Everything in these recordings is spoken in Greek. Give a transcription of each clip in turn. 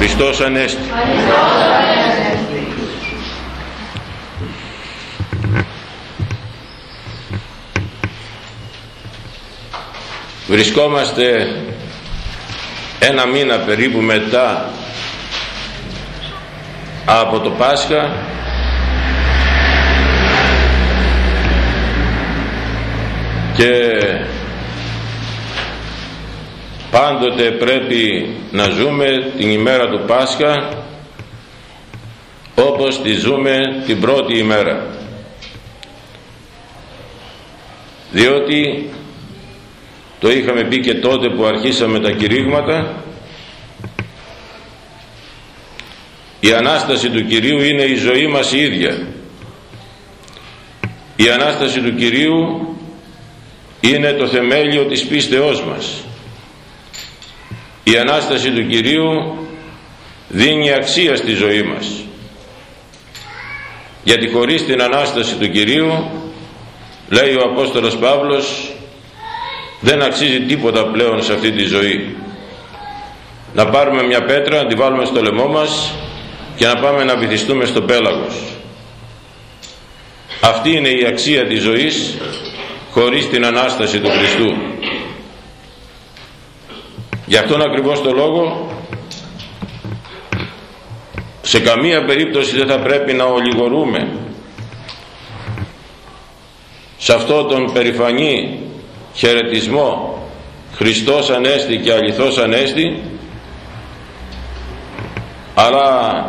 Χριστός Ανέστη. Βρισκόμαστε ένα μήνα περίπου μετά από το Πάσχα και πάντοτε πρέπει να ζούμε την ημέρα του Πάσχα όπως τη ζούμε την πρώτη ημέρα. Διότι το είχαμε πει και τότε που αρχίσαμε τα κηρύγματα η Ανάσταση του Κυρίου είναι η ζωή μας η ίδια. Η Ανάσταση του Κυρίου είναι το θεμέλιο της πίστεώς μας η Ανάσταση του Κυρίου δίνει αξία στη ζωή μας. Γιατί χωρίς την Ανάσταση του Κυρίου λέει ο Απόστολος Παύλος δεν αξίζει τίποτα πλέον σε αυτή τη ζωή. Να πάρουμε μια πέτρα να τη βάλουμε στο λαιμό μας και να πάμε να βυθιστούμε στο πέλαγος. Αυτή είναι η αξία της ζωής χωρίς την Ανάσταση του Χριστού γι' αυτόν ακριβώς το λόγο σε καμία περίπτωση δεν θα πρέπει να ολιγορούμε σε αυτό τον περηφανή χαιρετισμό Χριστός Ανέστη και αληθώς Ανέστη αλλά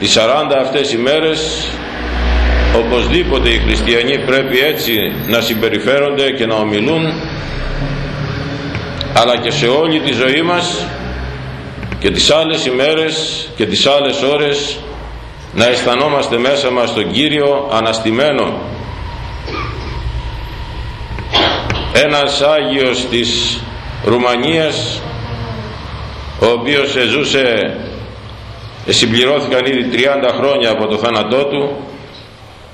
τις 40 αυτές οι μέρες οπωσδήποτε οι χριστιανοί πρέπει έτσι να συμπεριφέρονται και να ομιλούν αλλά και σε όλη τη ζωή μας και τις άλλες ημέρες και τις άλλες ώρες να αισθανόμαστε μέσα μας τον Κύριο αναστημένο. Ένας Άγιος της Ρουμανίας ο οποίος ζούσε συμπληρώθηκαν ήδη 30 χρόνια από το θάνατό του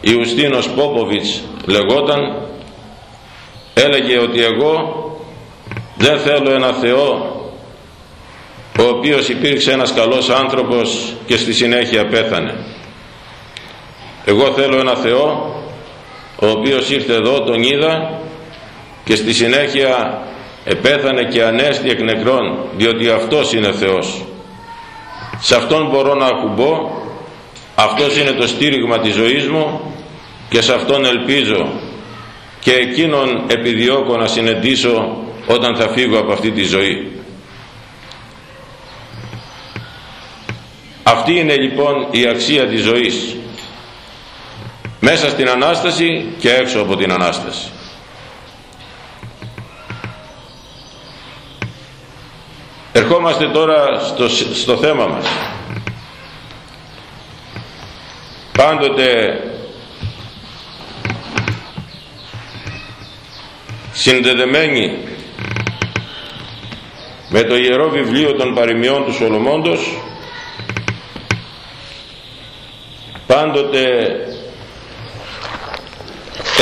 Ιουστίνος Πόποβιτς λεγόταν έλεγε ότι εγώ δεν θέλω ένα Θεό ο οποίος υπήρξε ένας καλός άνθρωπος και στη συνέχεια πέθανε. Εγώ θέλω ένα Θεό ο οποίος ήρθε εδώ τον είδα και στη συνέχεια επέθανε και ανέστη εκ νεκρών διότι αυτός είναι Θεός. Σε αυτόν μπορώ να ακουμπώ αυτός είναι το στήριγμα της ζωής μου και σε αυτόν ελπίζω και εκείνον επιδιώκω να συνεντήσω όταν θα φύγω από αυτή τη ζωή. Αυτή είναι λοιπόν η αξία της ζωής. Μέσα στην Ανάσταση και έξω από την Ανάσταση. Ερχόμαστε τώρα στο, στο θέμα μας. Πάντοτε συνδεδεμένοι με το Ιερό Βιβλίο των Παροιμιών του Σολομώντος πάντοτε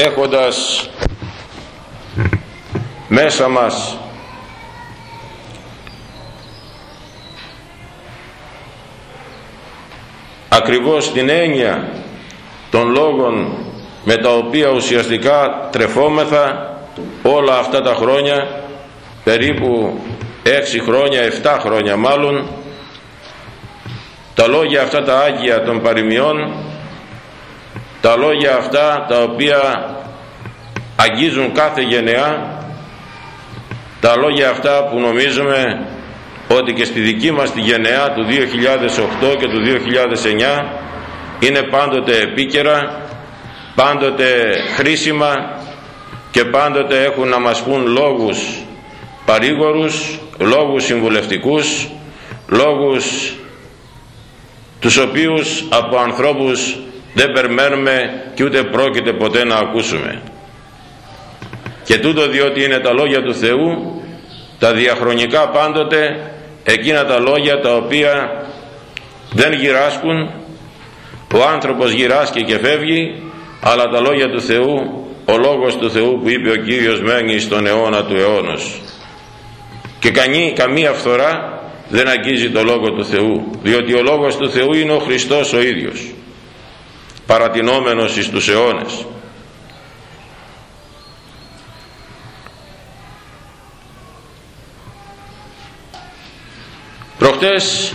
έχοντας μέσα μας ακριβώς την έννοια των λόγων με τα οποία ουσιαστικά τρεφόμεθα όλα αυτά τα χρόνια περίπου έξι χρόνια, 7 χρόνια μάλλον. Τα λόγια αυτά τα Άγια των παροιμιών τα λόγια αυτά τα οποία αγγίζουν κάθε γενεά τα λόγια αυτά που νομίζουμε ότι και στη δική μας τη γενεά του 2008 και του 2009 είναι πάντοτε επίκαιρα πάντοτε χρήσιμα και πάντοτε έχουν να μας πούν λόγους παρήγορους, λόγους συμβουλευτικούς, λόγους τους οποίους από ανθρώπους δεν περιμένουμε και ούτε πρόκειται ποτέ να ακούσουμε. Και τούτο διότι είναι τα λόγια του Θεού, τα διαχρονικά πάντοτε, εκείνα τα λόγια τα οποία δεν γυράσκουν, ο άνθρωπος γυράσκει και φεύγει, αλλά τα λόγια του Θεού, ο λόγος του Θεού που είπε ο Κύριος μένει στον αιώνα του αιώνος και κανεί, καμία φθορά δεν αγγίζει το Λόγο του Θεού διότι ο Λόγος του Θεού είναι ο Χριστός ο ίδιος παρατηνόμενος εις τους αιώνες. Προχτές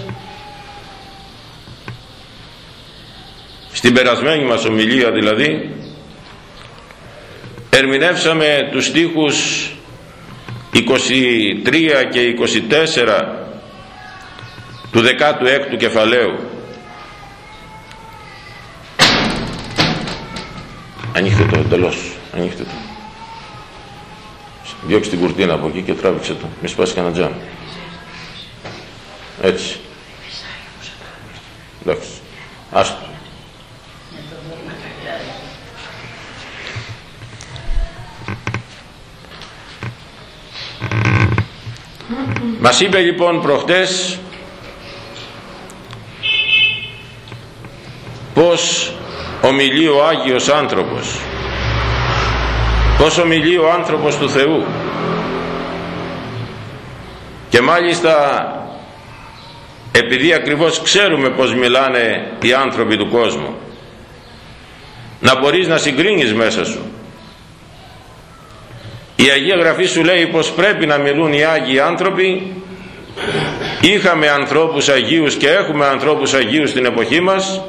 στην περασμένη μας ομιλία δηλαδή ερμηνεύσαμε τους στίχους 23 και 24 του 16ου κεφαλαίου. Ανοίχτε το εντελώς ανοίχτε το. Διώξτε την κουρτίνα από εκεί και τράβηξε το. Μη σπάσεις κανένα τζάμ. Έτσι. Εντάξει. Άστο Μας είπε λοιπόν προχτές πως ομιλεί ο Άγιος άνθρωπος. Πως ομιλεί ο άνθρωπος του Θεού. Και μάλιστα επειδή ακριβώς ξέρουμε πως μιλάνε οι άνθρωποι του κόσμου να μπορείς να συγκρίνεις μέσα σου η Αγία Γραφή σου λέει πως πρέπει να μιλούν οι Άγιοι άνθρωποι. Είχαμε ανθρώπους Αγίους και έχουμε ανθρώπους Αγίους στην εποχή μας.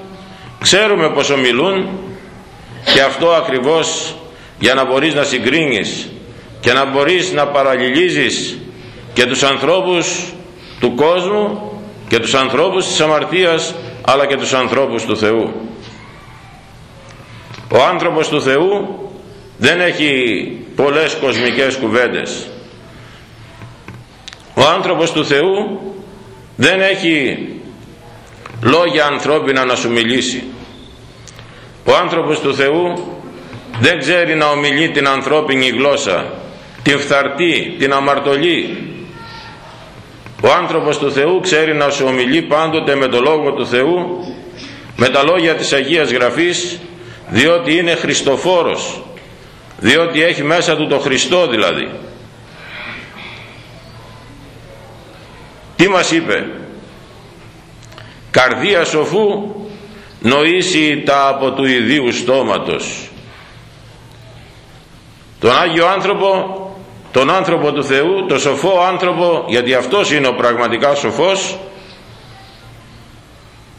Ξέρουμε πως ομιλούν και αυτό ακριβώς για να μπορείς να συγκρίνεις και να μπορείς να παραλληλίζεις και τους ανθρώπους του κόσμου και τους ανθρώπους της αμαρτίας αλλά και τους ανθρώπους του Θεού. Ο άνθρωπος του Θεού δεν έχει πολλές κοσμικές κουβέντες. Ο άνθρωπος του Θεού δεν έχει λόγια ανθρώπινα να σου μιλήσει. Ο άνθρωπος του Θεού δεν ξέρει να ομιλεί την ανθρώπινη γλώσσα την φθαρτή, την αμαρτωλή. Ο άνθρωπος του Θεού ξέρει να σου ομιλεί πάντοτε με το Λόγο του Θεού με τα λόγια της Αγίας Γραφής διότι είναι Χριστοφόρος διότι έχει μέσα του το Χριστό δηλαδή. Τι μας είπε; Καρδία σοφού νοήσει τα από του ιδίου στόματος τον Άγιο άνθρωπο τον άνθρωπο του Θεού τον σοφό άνθρωπο γιατί αυτός είναι ο πραγματικά σοφός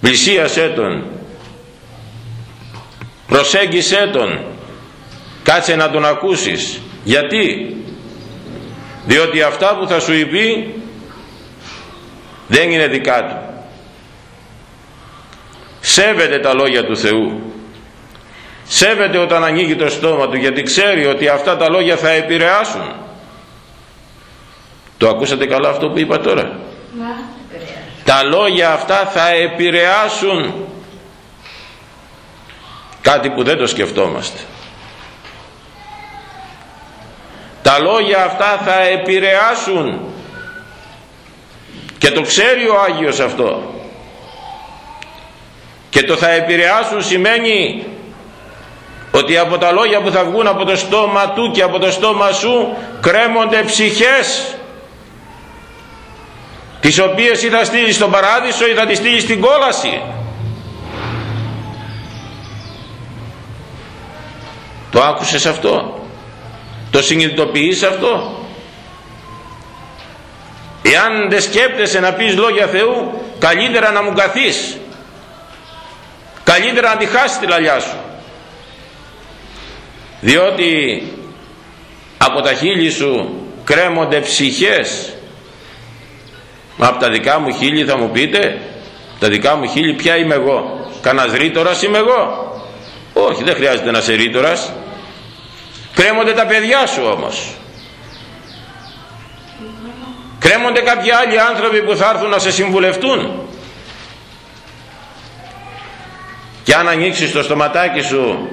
πλησίασέ τον προσέγγισέ τον κάτσε να τον ακούσεις. Γιατί; Διότι αυτά που θα σου πει δεν είναι δικά του. Σέβεται τα λόγια του Θεού. Σέβεται όταν ανοίγει το στόμα του γιατί ξέρει ότι αυτά τα λόγια θα επηρεάσουν. Το ακούσατε καλά αυτό που είπα τώρα; Τα λόγια αυτά θα επηρεάσουν. Κάτι που δεν το σκεφτόμαστε τα λόγια αυτά θα επηρεάσουν. Και το ξέρει ο Άγιος αυτό. Και το θα επηρεάσουν σημαίνει ότι από τα λόγια που θα βγουν από το στόμα του και από το στόμα σου κρέμονται ψυχές τις οποίες ή θα στείλεις στον παράδεισο ή θα τις στείλεις στην κόλαση. Το άκουσες αυτό; Το συνειδητοποιείς αυτό; Εάν δεν σκέπτεσαι να πεις λόγια Θεού καλύτερα να μου καθείς καλύτερα να τη χάσεις τη λαλιά σου διότι από τα χείλη σου κρέμονται ψυχές Μα από τα δικά μου χείλη θα μου πείτε, τα δικά μου χείλη ποια είμαι εγώ. Κανας ρήτορας είμαι εγώ. Όχι, δεν χρειάζεται να είσαι ρήτορας. Κρέμονται τα παιδιά σου όμως. Κρέμονται κάποιοι άλλοι άνθρωποι που θα έρθουν να σε συμβουλευτούν. Και αν ανοίξεις το στοματάκι σου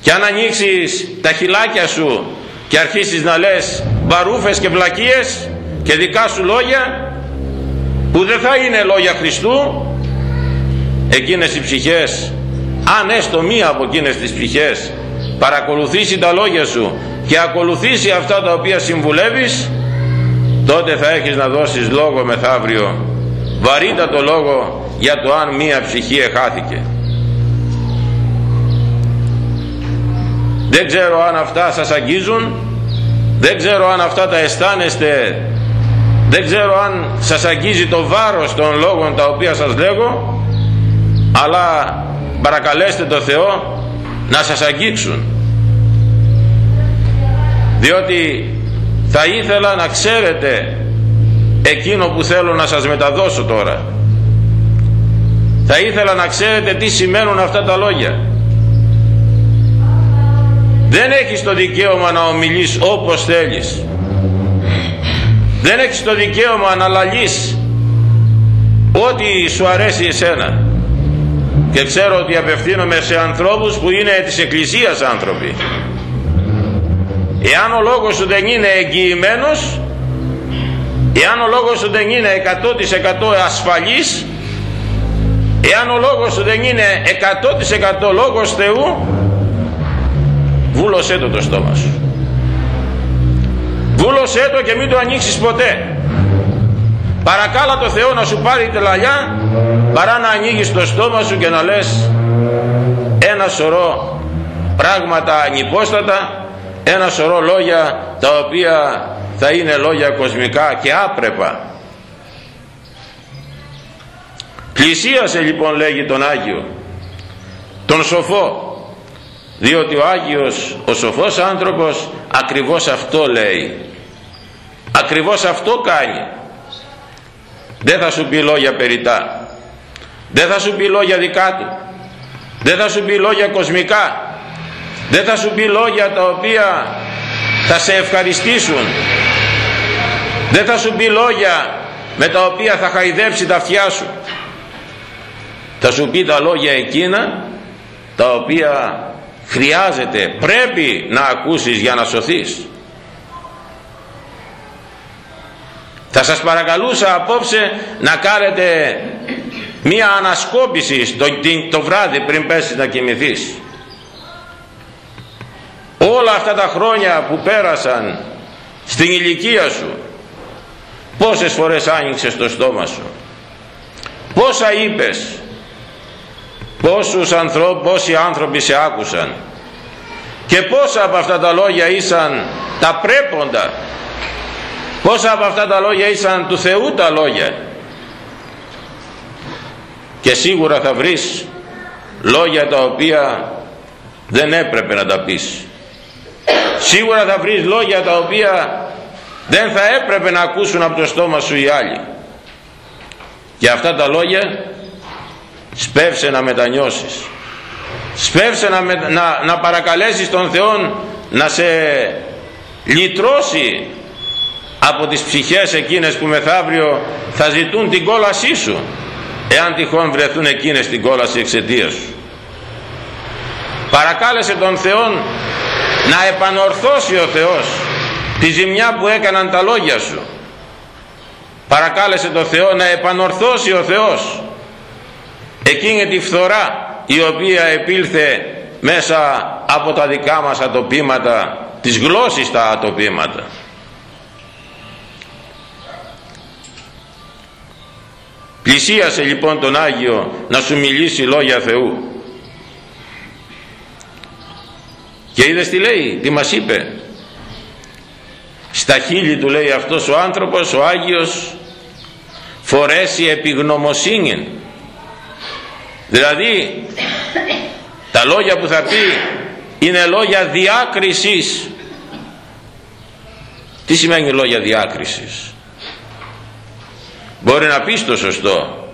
και αν ανοίξεις τα χυλάκια σου και αρχίσεις να λες μπαρούφες και βλακίες και δικά σου λόγια που δεν θα είναι λόγια Χριστού εκείνες οι ψυχές αν έστω μία από εκείνες τις ψυχές παρακολουθήσει τα λόγια σου και ακολουθήσει αυτά τα οποία συμβουλεύεις τότε θα έχεις να δώσεις λόγο μεθαύριο. Βαρύτατο λόγο για το αν μία ψυχή εχάθηκε. Δεν ξέρω αν αυτά σας αγγίζουν δεν ξέρω αν αυτά τα αισθάνεστε δεν ξέρω αν σας αγγίζει το βάρος των λόγων τα οποία σας λέγω αλλά παρακαλέστε το Θεό να σας αγγίξουν. Διότι θα ήθελα να ξέρετε εκείνο που θέλω να σας μεταδώσω τώρα. Θα ήθελα να ξέρετε τι σημαίνουν αυτά τα λόγια. Δεν έχεις το δικαίωμα να ομιλείς όπως θέλεις. Δεν έχεις το δικαίωμα να λαλείς ό,τι σου αρέσει εσένα και ξέρω ότι απευθύνομαι σε ανθρώπους που είναι της Εκκλησίας άνθρωποι. Εάν ο λόγος σου δεν είναι εγγυημένος εάν ο λόγος σου δεν είναι 100% ασφαλής εάν ο λόγος σου δεν είναι 100% λόγος Θεού βούλωσέ το το στόμα σου. Βούλωσέ το και μην το ανοίξεις ποτέ. Παρακάλα το Θεό να σου πάρει τελαλιά παρά να ανοίγεις το στόμα σου και να λες ένα σωρό πράγματα ανυπόστατα ένα σωρό λόγια τα οποία θα είναι λόγια κοσμικά και άπρεπα πλησίασε λοιπόν λέγει τον Άγιο τον σοφό διότι ο Άγιος ο σοφός άνθρωπος ακριβώς αυτό λέει. Ακριβώς αυτό κάνει. Δεν θα σου πει λόγια περιτά δεν θα σου πει λόγια δικά του. Δεν θα σου πει λόγια κοσμικά. Δεν θα σου πει λόγια τα οποία θα σε ευχαριστήσουν. Δεν θα σου πει λόγια με τα οποία θα χαϊδέψει τα αυτιά σου. Θα σου πει τα λόγια εκείνα τα οποία χρειάζεται πρέπει να ακούσεις για να σωθείς. Θα σας παρακαλούσα απόψε να κάνετε μία ανασκόπηση το, το βράδυ πριν πέσεις να κοιμηθείς. Όλα αυτά τα χρόνια που πέρασαν στην ηλικία σου πόσες φορές άνοιξες το στόμα σου πόσα είπες πόσους ανθρώπους, πόσοι άνθρωποι σε άκουσαν και πόσα από αυτά τα λόγια ήσαν τα πρέποντα πόσα από αυτά τα λόγια ήσαν του Θεού τα λόγια και σίγουρα θα βρεις λόγια τα οποία δεν έπρεπε να τα πεις. Σίγουρα θα βρεις λόγια τα οποία δεν θα έπρεπε να ακούσουν από το στόμα σου οι άλλοι. Και αυτά τα λόγια σπεύσε να μετανιώσεις. Σπεύσε να, να, να παρακαλέσεις τον Θεό να σε λυτρώσει από τις ψυχές εκείνες που μεθαύριο θα ζητούν την κόλασή σου εάν τυχόν βρεθούν εκείνες την κόλαση εξαιτίας σου. Παρακάλεσε τον Θεό να επανορθώσει ο Θεός τη ζημιά που έκαναν τα λόγια σου. Παρακάλεσε τον Θεό να επανορθώσει ο Θεός εκείνη τη φθορά η οποία επήλθε μέσα από τα δικά μας ατοπήματα της γλώσσης τα ατοπήματα πλησίασε λοιπόν τον Άγιο να σου μιλήσει λόγια Θεού. Και είδες τι λέει τι μας είπε; Στα χείλη του λέει αυτός ο άνθρωπος ο Άγιος φορέσει επιγνωμοσύνη. Δηλαδή τα λόγια που θα πει είναι λόγια διάκρισης. Τι σημαίνει λόγια διάκρισης; Μπορεί να πεις το σωστό.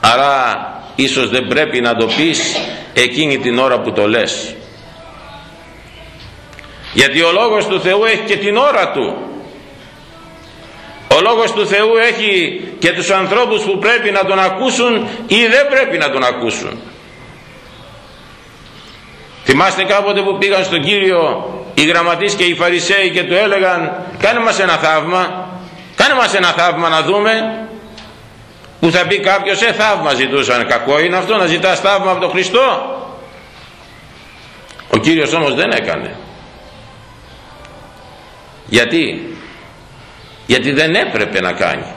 Αλλά ίσως δεν πρέπει να το πεις εκείνη την ώρα που το λες. Γιατί ο Λόγος του Θεού έχει και την ώρα του. Ο Λόγος του Θεού έχει και τους ανθρώπους που πρέπει να τον ακούσουν ή δεν πρέπει να τον ακούσουν. Θυμάστε κάποτε που πήγαν στον Κύριο οι γραμματείς και οι Φαρισαίοι και του έλεγαν κάνε μας ένα θαύμα κάνε μας ένα θαύμα να δούμε που θα πει κάποιος ε θαύμα ζητούσαν κακό είναι αυτό να ζητάς θαύμα από τον Χριστό ο Κύριος όμως δεν έκανε. Γιατί; Γιατί δεν έπρεπε να κάνει.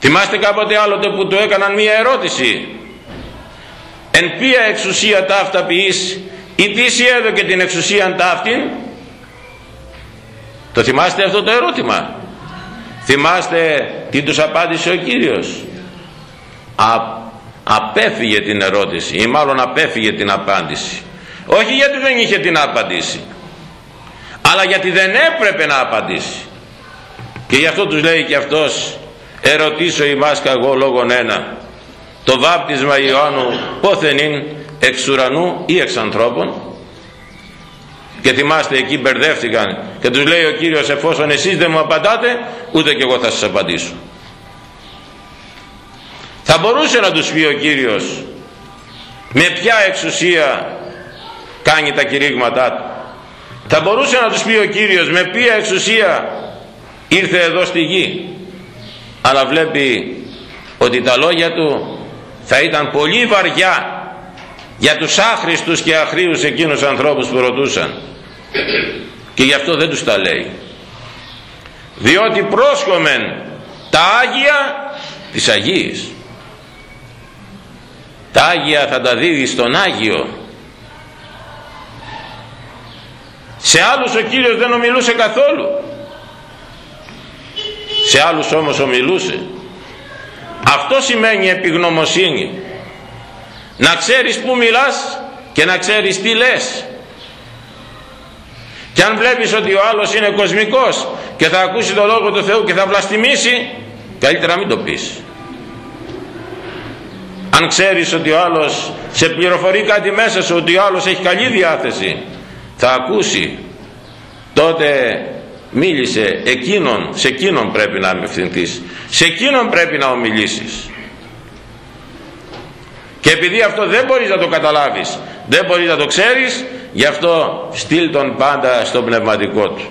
Θυμάστε κάποτε άλλοτε που του έκαναν μία ερώτηση. Εν ποια εξουσία ταύτα ποιείς ή τι έδωκε την εξουσία ταύτην; Το θυμάστε αυτό το ερώτημα; Θυμάστε τι τους απάντησε ο Κύριος; Α, απέφυγε την ερώτηση ή μάλλον απέφυγε την απάντηση. Όχι γιατί δεν είχε την απαντήσει αλλά γιατί δεν έπρεπε να απαντήσει. Και γι' αυτό τους λέει και αυτός ερωτήσω ημάς εγώ λόγον ένα το βάπτισμα Ιωάννου πόθεν είναι εξ ουρανού ή εξ ανθρώπων; Και θυμάστε εκεί μπερδεύτηκαν. Και τους λέει ο Κύριος εφόσον εσείς δεν μου απαντάτε ούτε και εγώ θα σας απαντήσω θα μπορούσε να τους πει ο Κύριος με ποια εξουσία κάνει τα κηρύγματά του θα μπορούσε να τους πει ο Κύριος με ποια εξουσία ήρθε εδώ στη γη αλλά βλέπει ότι τα λόγια του θα ήταν πολύ βαριά για τους άχρηστους και αχρίους εκείνους ανθρώπους που ρωτούσαν και γι' αυτό δεν τους τα λέει. Διότι πρόσχομεν τα Άγια της Αγίας. Τα Άγια θα τα δίδει στον Άγιο. Σε άλλους ο Κύριος δεν ομιλούσε καθόλου. Σε άλλους όμως ομιλούσε. Αυτό σημαίνει επιγνωμοσύνη. Να ξέρεις που μιλάς και να ξέρεις τι λες και αν βλέπεις ότι ο άλλος είναι κοσμικός και θα ακούσει το Λόγο του Θεού και θα βλαστημίσει καλύτερα μην το πεις. Αν ξέρεις ότι ο άλλος σε πληροφορεί κάτι μέσα σου ότι ο άλλος έχει καλή διάθεση θα ακούσει. Τότε μίλησε εκείνον σε εκείνον πρέπει να απευθυνθείς. Σε εκείνον πρέπει να ομιλήσεις. Και επειδή αυτό δεν μπορείς να το καταλάβεις δεν μπορείς να το ξέρεις γι' αυτό στείλ τον πάντα στο πνευματικό του.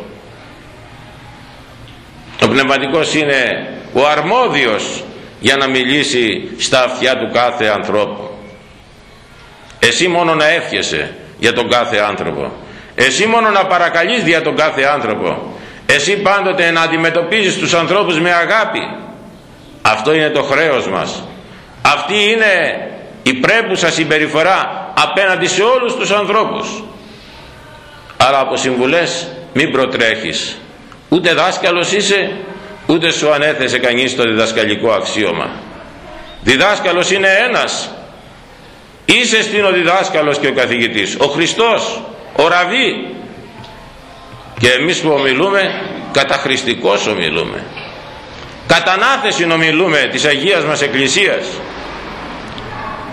Ο πνευματικός είναι ο αρμόδιος για να μιλήσει στα αυτιά του κάθε ανθρώπου. Εσύ μόνο να εύχεσαι για τον κάθε άνθρωπο. Εσύ μόνο να παρακαλείς για τον κάθε άνθρωπο. Εσύ πάντοτε να αντιμετωπίζεις τους ανθρώπους με αγάπη. Αυτό είναι το χρέος μας. Αυτή είναι η πρέπουσα συμπεριφορά απέναντι σε όλους τους ανθρώπους αλλά από συμβουλές μην προτρέχεις. Ούτε δάσκαλος είσαι ούτε σου ανέθεσε κανείς το διδασκαλικό αξίωμα. Διδάσκαλος είναι ένας. Είσαι στην ο διδάσκαλος και ο καθηγητής. Ο Χριστός, ο Ραβή και εμείς που ομιλούμε καταχρηστικός ομιλούμε. Κατανάθεση ομιλούμε της Αγίας μας Εκκλησίας.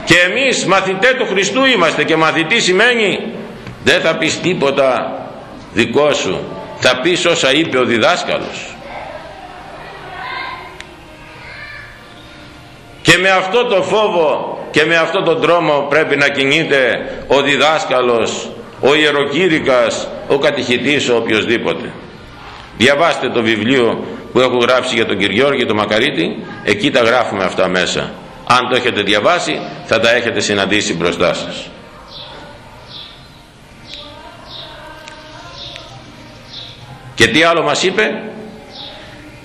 Και εμείς μαθητές του Χριστού είμαστε και μαθητή σημαίνει δεν θα πεις τίποτα δικό σου. Θα πεις όσα είπε ο διδάσκαλος. Και με αυτό το φόβο και με αυτό τον τρόμο πρέπει να κινείται ο διδάσκαλος ο ιεροκήρυκας ο κατηχητής ο οποιοδήποτε διαβάστε το βιβλίο που έχω γράψει για τον Κυριώργη τον Μακαρίτη. Εκεί τα γράφουμε αυτά μέσα. Αν το έχετε διαβάσει θα τα έχετε συναντήσει μπροστά σας και τι άλλο μας είπε;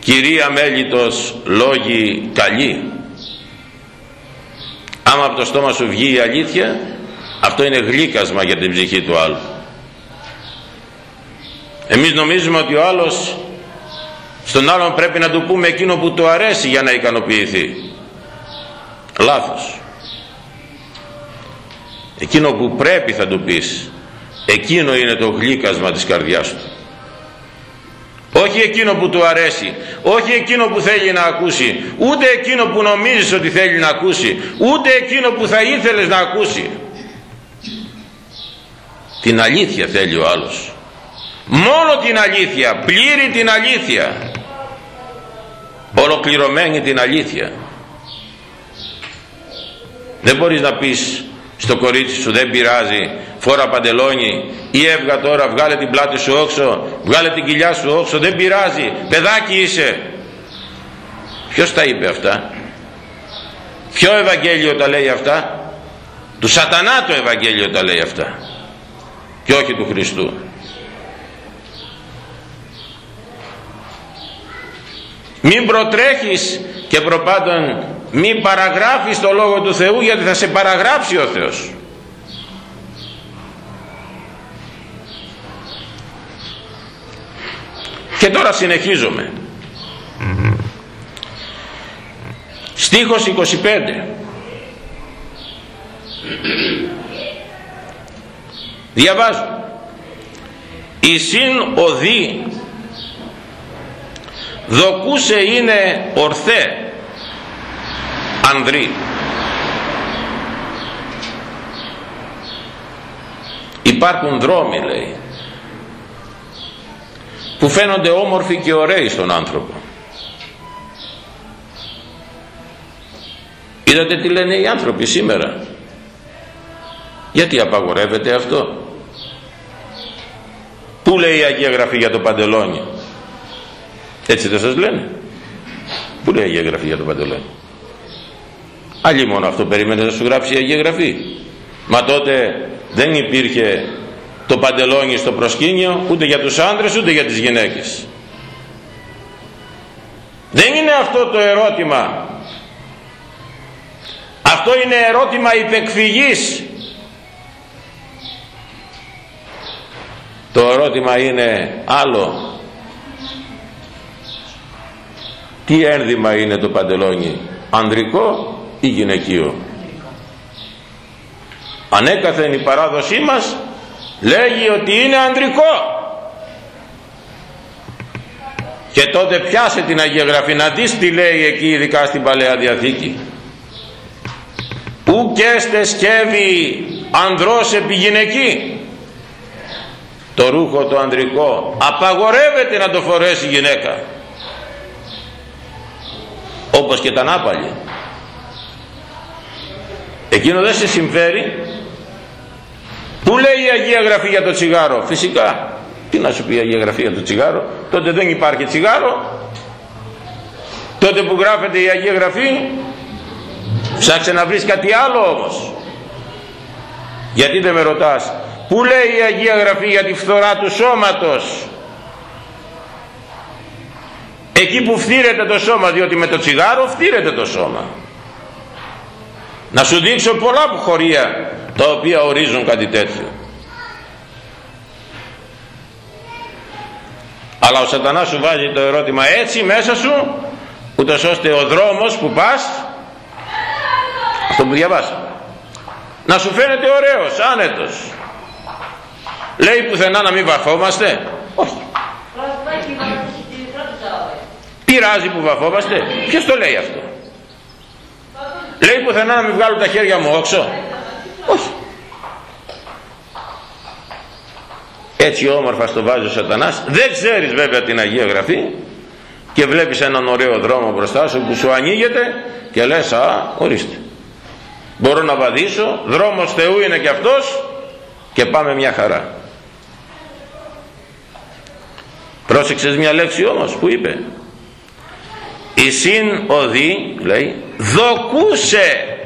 Κυρία μέλητος λόγοι καλοί. Άμα από το στόμα σου βγει η αλήθεια αυτό είναι γλύκασμα για την ψυχή του άλλου. Εμείς νομίζουμε ότι ο άλλος στον άλλον πρέπει να του πούμε εκείνο που του αρέσει για να ικανοποιηθεί. Λάθος. Εκείνο που πρέπει θα του πεις εκείνο είναι το γλύκασμα της καρδιάς του όχι εκείνο που του αρέσει όχι εκείνο που θέλει να ακούσει ούτε εκείνο που νομίζεις ότι θέλει να ακούσει ούτε εκείνο που θα ήθελες να ακούσει. Την αλήθεια θέλει ο άλλος. Μόνο την αλήθεια πλήρη την αλήθεια. Ολοκληρωμένη την αλήθεια. Δεν μπορείς να πεις στο κορίτσι σου δεν πειράζει φόρα παντελόνι ή έβγα τώρα βγάλε την πλάτη σου όξω βγάλε την κοιλιά σου όξω δεν πειράζει παιδάκι είσαι ποιος τα είπε αυτά; Ποιο Ευαγγέλιο τα λέει αυτά; Του σατανά το Ευαγγέλιο τα λέει αυτά και όχι του Χριστού. Μην προτρέχεις και προπάντων μην παραγράφεις το Λόγο του Θεού γιατί θα σε παραγράψει ο Θεός και τώρα συνεχίζουμε στίχος 25 διαβάζω. Η συν οδή δοκούσε είναι ορθέ ανδρή υπάρχουν δρόμοι λέει που φαίνονται όμορφοι και ωραίοι στον άνθρωπο είδατε τι λένε οι άνθρωποι σήμερα; Γιατί απαγορεύεται αυτό; Πού λέει η Αγία Γραφή για το παντελόνι; Έτσι δεν σας λένε. Πού λέει η Αγία Γραφή για το παντελόνι; Αλλή μόνο αυτό περίμενε να σου γράψει η Αγία Γραφή. Μα τότε δεν υπήρχε το παντελόνι στο προσκήνιο ούτε για τους άντρες ούτε για τις γυναίκες. Δεν είναι αυτό το ερώτημα. Αυτό είναι ερώτημα υπεκφυγής Το ερώτημα είναι άλλο. Τι ένδυμα είναι το παντελόνι, ανδρικό ή γυναικείο; Ανέκαθεν η παράδοσή μας λέγει ότι είναι ανδρικό. Και τότε πιάσε την Αγία Γραφή να δεις τι λέει εκεί ειδικά στην Παλαιά Διαθήκη. Ου και σκεύει ανδρός επί γυναική. Το ρούχο το ανδρικό. Απαγορεύεται να το φορέσει η γυναίκα. Όπως και τα νάπαλια. Εκείνο δεν σε συμφέρει που λέει η Αγία Γραφή για το τσιγάρο φυσικά τι να σου πει η Αγία Γραφή για το τσιγάρο; Τότε δεν υπάρχει τσιγάρο τότε που γράφεται η Αγία Γραφή ψάξε να βρεις κάτι άλλο όμως γιατί δεν με ρωτάς; Πού λέει η Αγία Γραφή για τη φθορά του σώματος; Εκεί που φτύρεται το σώμα, διότι με το τσιγάρο φτύρεται το σώμα. Να σου δείξω πολλά χωρία τα οποία ορίζουν κάτι τέτοιο. Αλλά ο σατανάς σου βάζει το ερώτημα έτσι μέσα σου, ούτως ώστε ο δρόμος που πας, αυτό που διαβάσαμε, να σου φαίνεται ωραίος, άνετος, Λέει πουθενά να μην βαφόμαστε; Όχι. Πειράζει που βαφόμαστε; Ποιος το λέει αυτό; Λέει πουθενά να μην βγάλω τα χέρια μου όξω. Όχι. Έτσι όμορφα στο βάζει ο σατανάς. Δεν ξέρεις βέβαια την Αγία Γραφή και βλέπεις έναν ωραίο δρόμο μπροστά σου που σου ανοίγεται και λες α ορίστε. Μπορώ να βαδίσω, δρόμος Θεού είναι και αυτός και πάμε μια χαρά. πρόσεξες μια λέξη όμως που είπε η συν οδή λέει δοκούσε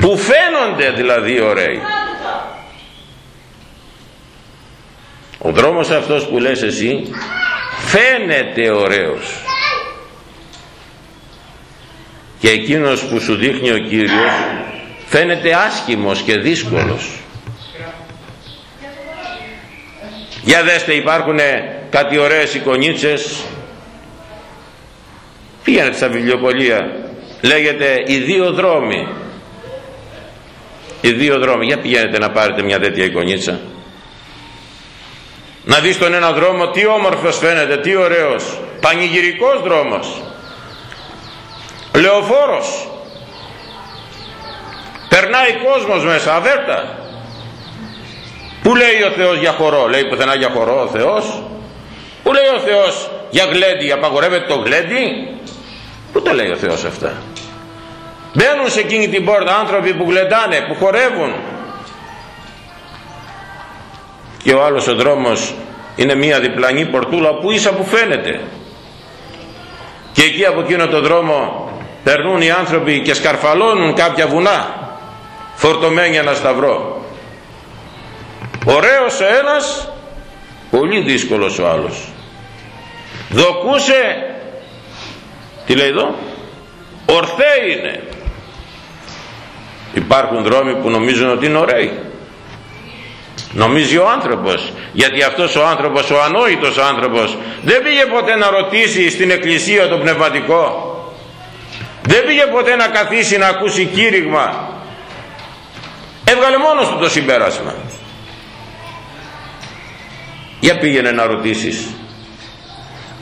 που φαίνονται δηλαδή ωραίοι ο δρόμος αυτός που λες εσύ φαίνεται ωραίος και εκείνος που σου δείχνει ο Κύριος φαίνεται άσχημος και δύσκολος Για δέστε υπάρχουν κάτι ωραίες εικονίτσες. Πήγαινε στα βιβλιοπολία. Λέγεται οι δύο δρόμοι. Οι δύο δρόμοι. Για πηγαίνετε να πάρετε μια τέτοια εικονίτσα. Να δεις τον ένα δρόμο τι όμορφος φαίνεται, τι ωραίος. Πανηγυρικός δρόμος. Λεωφόρος. Περνάει κόσμος μέσα, αβέρτα. Πού λέει ο Θεός για χορό, λέει πουθενά για χορό ο Θεός. Πού λέει ο Θεός για γλέντι, απαγορεύεται το γλέντι. Πού τα λέει ο Θεός αυτά. Μπαίνουν σε εκείνη την πόρτα άνθρωποι που γλεντάνε, που χορεύουν. Και ο άλλος ο δρόμος είναι μία διπλανή πορτούλα που ίσα που φαίνεται. Και εκεί από εκείνο το δρόμο περνούν οι άνθρωποι και σκαρφαλώνουν κάποια βουνά φορτωμένοι ένα σταυρό ωραίος ο ένας πολύ δύσκολος ο άλλος δοκούσε τι λέει εδώ ορθέ είναι υπάρχουν δρόμοι που νομίζουν ότι είναι ωραίοι. Νομίζει ο άνθρωπος. Γιατί αυτός ο άνθρωπος ο ανόητος άνθρωπος δεν πήγε ποτέ να ρωτήσει στην εκκλησία το πνευματικό. Δεν πήγε ποτέ να καθίσει να ακούσει κήρυγμα. Έβγαλε μόνος του το συμπέρασμα. Για πήγαινε να ρωτήσεις.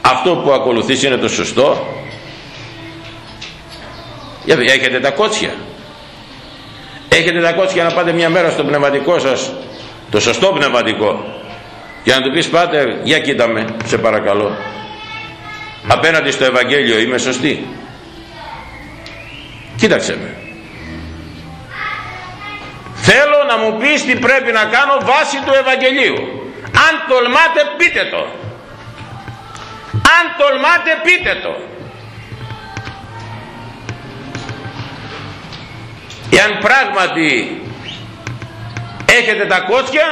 Αυτό που ακολουθείς είναι το σωστό. Για έχετε τα κότσια έχετε τα κότσια να πάτε μια μέρα στο πνευματικό σας το σωστό πνευματικό. Για να του πεις πάτερ για κοίτα με σε παρακαλώ. Απέναντι στο Ευαγγέλιο είμαι σωστή κοίταξε με. Θέλω να μου πεις τι πρέπει να κάνω βάσει του Ευαγγελίου. Αν τολμάτε πείτε το αν τολμάτε πείτε το εάν πράγματι έχετε τα κότσια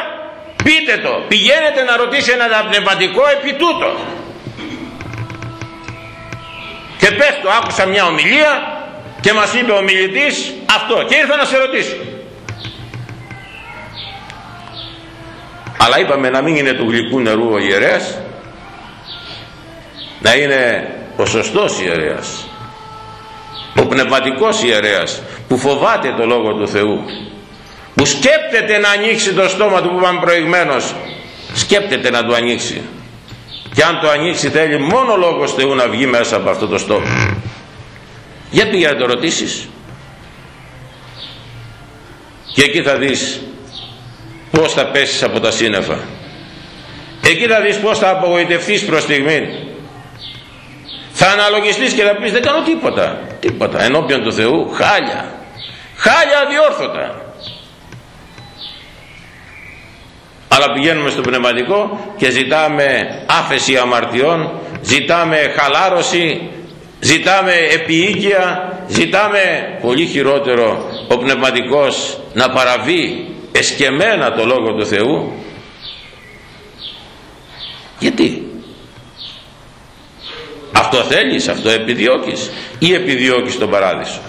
πείτε το. Πηγαίνετε να ρωτήσετε ένα πνευματικό επί τούτο και πες το άκουσα μια ομιλία και μας είπε ο μιλητής αυτό και ήρθα να σε ρωτήσω αλλά είπαμε να μην είναι του γλυκού νερού ο ιερέας να είναι ο σωστός ιερέας ο πνευματικός ιερέας που φοβάται το Λόγο του Θεού που σκέπτεται να ανοίξει το στόμα του που είπαμε προηγμένως σκέπτεται να το ανοίξει. Και αν το ανοίξει θέλει μόνο Λόγος Θεού να βγει μέσα από αυτό το στόμα. Για πήγε να το ρωτήσεις; Και εκεί θα δεις πως θα πέσεις από τα σύννεφα. Εκεί θα δεις πως θα απογοητευτείς προς στιγμή θα αναλογιστείς και θα πεις δεν κάνω τίποτα τίποτα ενώπιον του Θεού χάλια χάλια αδιόρθωτα αλλά πηγαίνουμε στο πνευματικό και ζητάμε άφεση αμαρτιών ζητάμε χαλάρωση ζητάμε επιοίκεια ζητάμε πολύ χειρότερο ο πνευματικός να παραβεί εσκεμένα το Λόγο του Θεού. Γιατί; Αυτό θέλεις, αυτό επιδιώκεις ή επιδιώκεις τον παράδεισο;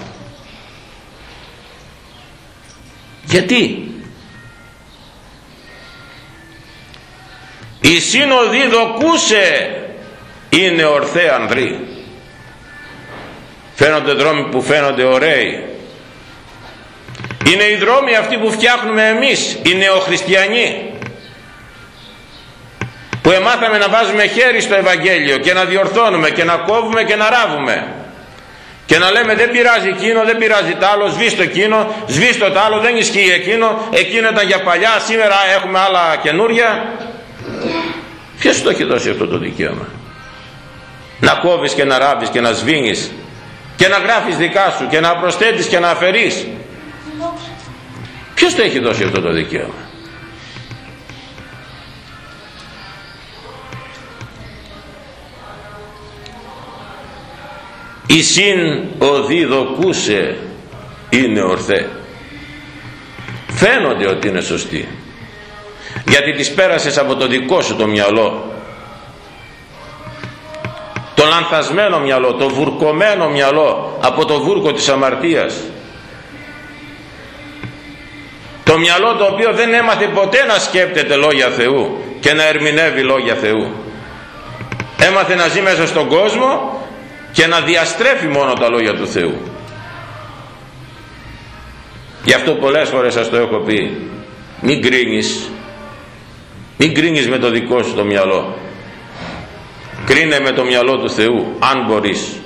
Γιατί; Η σύνοδη δοκούσε είναι ορθέ ανδροί φαίνονται δρόμοι που φαίνονται ωραίοι. Είναι οι δρόμοι αυτοί που φτιάχνουμε εμείς οι νεοχριστιανοί που εμάθαμε να βάζουμε χέρι στο Ευαγγέλιο και να διορθώνουμε και να κόβουμε και να ράβουμε και να λέμε δεν πειράζει εκείνο, δεν πειράζει τ' άλλο, σβήστο εκείνο, σβήστο τ' άλλο, δεν ισχύει εκείνο, εκείνο ήταν για παλιά, σήμερα έχουμε άλλα καινούρια. Ποιος το έχει δώσει αυτό το δικαίωμα; Να κόβεις και να ράβεις και να σβήνεις και να γράφεις δικά σου και να προσθέτεις και να αφαιρείς. Ποιος το έχει δώσει αυτό το δικαίωμα; Η συν οδή δοκούσε είναι ορθέ. Φαίνονται ότι είναι σωστή γιατί τις πέρασες από το δικό σου το μυαλό το λανθασμένο μυαλό το βουρκωμένο μυαλό από το βούρκο της αμαρτίας το μυαλό το οποίο δεν έμαθε ποτέ να σκέπτεται λόγια Θεού και να ερμηνεύει λόγια Θεού. Έμαθε να ζει μέσα στον κόσμο και να διαστρέφει μόνο τα λόγια του Θεού. Γι' αυτό πολλές φορές σας το έχω πει μην κρίνεις μην κρίνεις με το δικό σου το μυαλό. Κρίνε με το μυαλό του Θεού αν μπορείς.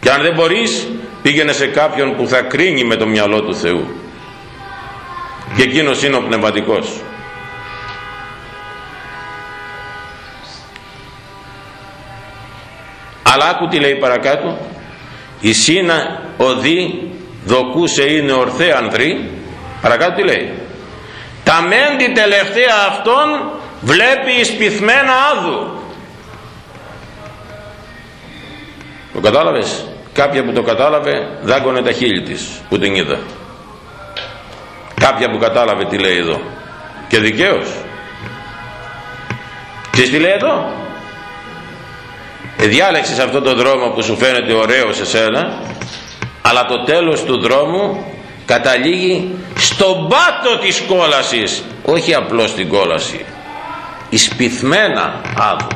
Και αν δεν μπορείς πήγαινε σε κάποιον που θα κρίνει με το μυαλό του Θεού. Και εκείνος είναι ο πνευματικός αλλά άκου τι λέει παρακάτω. Η σύνα οδή δοκούσε είναι ορθέ ανδρή παρακάτω τι λέει. Τα μέντι τελευταία αυτών βλέπει εισπιθμένα άδου το κατάλαβες; Κάποια που το κατάλαβε δάγκωνε τα χείλη της που την είδα κάποια που κατάλαβε τι λέει εδώ. Και δικαίως. Ξέρεις τι λέει εδώ; Διάλεξες αυτό το δρόμο που σου φαίνεται ωραίο σε σένα αλλά το τέλος του δρόμου καταλήγει στον πάτο της κόλασης όχι απλώς στην κόλαση. Εισπιθμένα άδου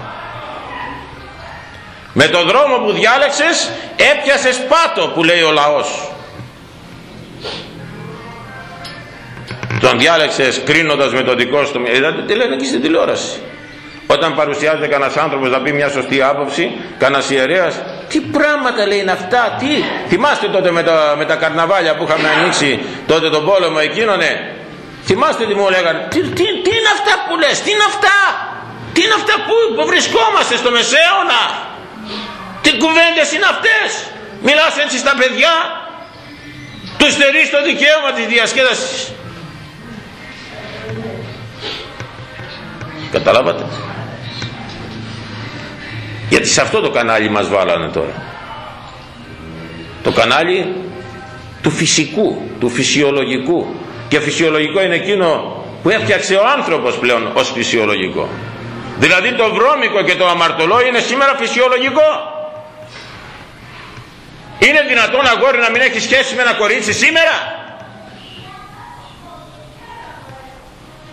με το δρόμο που διάλεξες έπιασες πάτο που λέει ο λαός. Τον διάλεξες κρίνοντας με το δικό σου είδατε τι λένε και στην τηλεόραση; Όταν παρουσιάζεται κανένας άνθρωπος να πει μια σωστή άποψη, κανένας ιερέας, τι πράγματα λέει είναι αυτά, τι; Θυμάστε τότε με τα, με τα καρναβάλια που είχαμε ανοίξει τότε τον πόλεμο εκείνονε; Θυμάστε τι μου λέγανε, τι, τι, τι είναι αυτά που λες, τι είναι αυτά, τι είναι αυτά που, που βρισκόμαστε στο μεσαίωνα, τι κουβέντες είναι αυτές, μιλάς έτσι στα παιδιά, τους στερείς το δικαίωμα της διασκέδασης. Καταλάβατε; Γιατί σε αυτό το κανάλι μας βάλανε τώρα. Το κανάλι του φυσικού του φυσιολογικού. Και φυσιολογικό είναι εκείνο που έφτιαξε ο άνθρωπος πλέον ως φυσιολογικό. Δηλαδή το βρώμικο και το αμαρτωλό είναι σήμερα φυσιολογικό. Είναι δυνατόν αγόρι να μην έχεις σχέση με ένα κορίτσι σήμερα;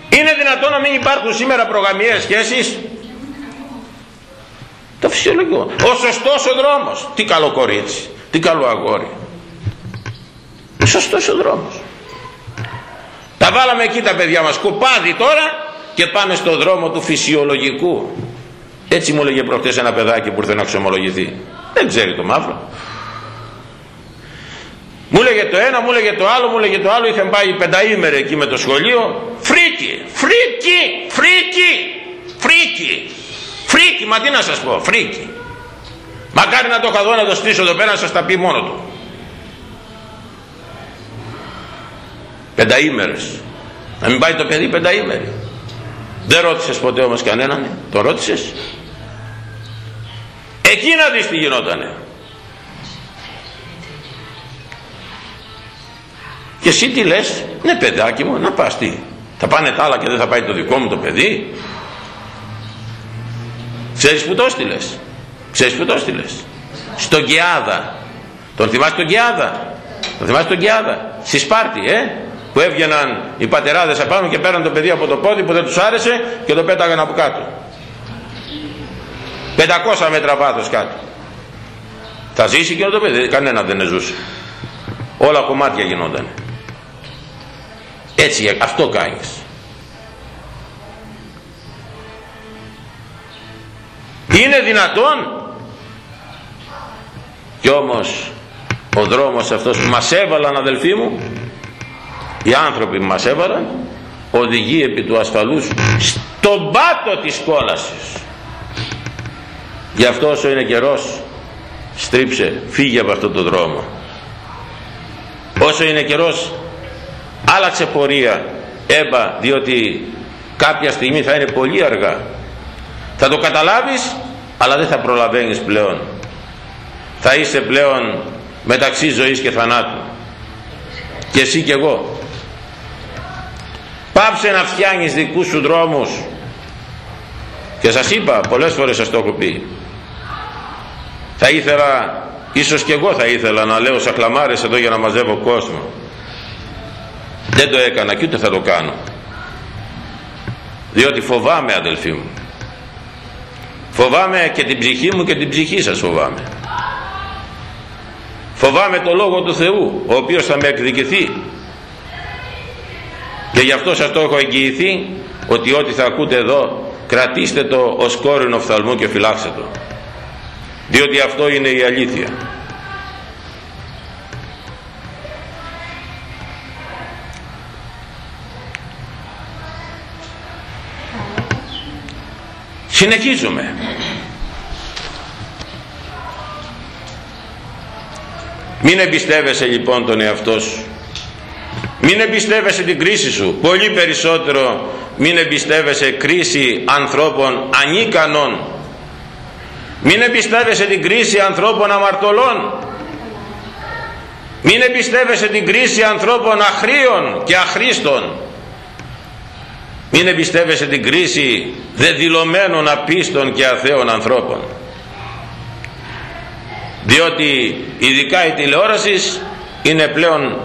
Είναι δυνατόν να μην υπάρχουν σήμερα προγαμιαίες σχέσεις; Το φυσιολογικό. Ο σωστός ο δρόμος. Τι καλό κορίτσι. Τι καλό αγόρι. Ο σωστός ο δρόμος. Τα βάλαμε εκεί τα παιδιά μας. Κουπάδι τώρα και πάνε στο δρόμο του φυσιολογικού. Έτσι μου έλεγε προχτές ένα παιδάκι που ήρθε να ξομολογηθεί. Δεν ξέρει το μαύρο. Μου έλεγε το ένα, μου έλεγε το άλλο, μου έλεγε το άλλο. Είχαν πάει πενταήμερες εκεί με το σχολείο. Φρίκη, φρίκη, φρίκη, φρίκη. Φρίκη, μα τι να σας πω, φρίκη. Μακάρι να το είχα δω να το στήσω εδώ πέρα να σας τα πει μόνο του. Πενταήμερες. Να μην πάει το παιδί πενταήμερη. Δεν ρώτησες ποτέ όμως κανέναν, το ρώτησες; Εκεί να δεις τι γινότανε. Και εσύ τι λες, ναι παιδάκι μου, να πας τι. Θα πάνε τα άλλα και δεν θα πάει το δικό μου το παιδί. Ξέρεις που το έστειλες; Ξέρεις που το έστειλες; Στον Κιάδα. Τον θυμάσαι τον Κιάδα; Τον θυμάσαι τον Κιάδα; Στη Σπάρτη, ε; Που έβγαιναν οι πατεράδες απάνω και πέραν το παιδί από το πόδι που δεν τους άρεσε και το πέταγαν από κάτω. 500 μέτρα βάθος κάτω. Θα ζήσει και το παιδί. Κανένα δεν ζούσε. Όλα κομμάτια γινόταν. Έτσι αυτό κάνεις. Είναι δυνατόν; Κι όμως ο δρόμος αυτός που μας έβαλαν αδελφοί μου οι άνθρωποι που μας έβαλαν οδηγεί επί του ασφαλούς στον πάτο της κόλασης. Γι' αυτό όσο είναι καιρός στρίψε φύγε από αυτό το δρόμο. Όσο είναι καιρός άλλαξε πορεία. Έμπα διότι κάποια στιγμή θα είναι πολύ αργά. Θα το καταλάβεις αλλά δεν θα προλαβαίνεις πλέον. Θα είσαι πλέον μεταξύ ζωής και θανάτου. Και εσύ και εγώ. Πάψε να φτιάνεις δικούς σου δρόμους. Και σας είπα πολλές φορές σας το έχω πει. Θα ήθελα ίσως και εγώ θα ήθελα να λέω σαχλαμάρες εδώ για να μαζεύω κόσμο. Δεν το έκανα και ούτε θα το κάνω. Διότι φοβάμαι αδελφοί μου φοβάμαι και την ψυχή μου και την ψυχή σας φοβάμαι. Φοβάμαι το Λόγο του Θεού ο οποίος θα με εκδικηθεί. Και γι' αυτό σας το έχω εγγυηθεί ότι ό,τι θα ακούτε εδώ κρατήστε το ως κόρυνο φθαλμού και φυλάξτε το. Διότι αυτό είναι η αλήθεια συνεχίζουμε. Μην εμπιστεύεσαι λοιπόν τον εαυτό σου. Μην εμπιστεύεσαι την κρίση σου. Πολύ περισσότερο μην εμπιστεύεσαι κρίση ανθρώπων ανίκανων. Μην εμπιστεύεσαι την κρίση ανθρώπων αμαρτωλών. Μην εμπιστεύεσαι την κρίση ανθρώπων αχρίων και αχρήστων μην εμπιστεύεσαι την κρίση δεδηλωμένων απίστων και αθέων ανθρώπων. Διότι ειδικά η τηλεόρασης είναι πλέον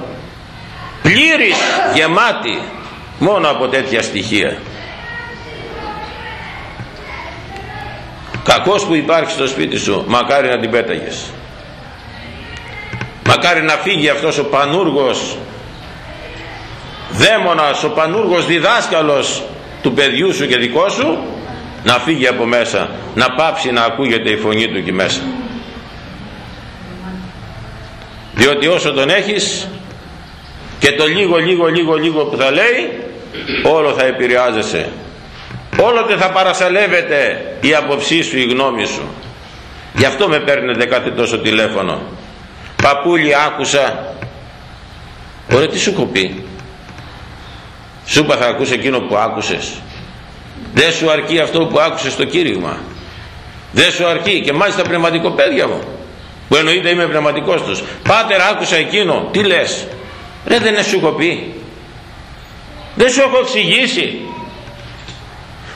πλήρης γεμάτη μόνο από τέτοια στοιχεία. Κακός που υπάρχει στο σπίτι σου μακάρι να την πέταγες. Μακάρι να φύγει αυτός ο πανούργος δαίμονας ο πανούργος διδάσκαλος του παιδιού σου και δικό σου να φύγει από μέσα να πάψει να ακούγεται η φωνή του εκεί μέσα. Διότι όσο τον έχεις και το λίγο λίγο λίγο λίγο που θα λέει όλο θα επηρεάζεσαι. Όλοτε θα παρασαλεύεται η αποψή σου η γνώμη σου. Γι' αυτό με παίρνετε κάτι τόσο τηλέφωνο. Παπούλι άκουσα. Ωραία τι σου έχω πει; Σου είπα θα ακούς εκείνο που άκουσες. Δεν σου αρκεί αυτό που άκουσες στο κήρυγμα. Δεν σου αρκεί. Και μάλιστα πνευματικό παιδιά μου που εννοείται είμαι πνευματικός τους. Πάτερ άκουσα εκείνο. Τι λες; Ρε δεν σου έχω πει. Δεν σου έχω εξηγήσει.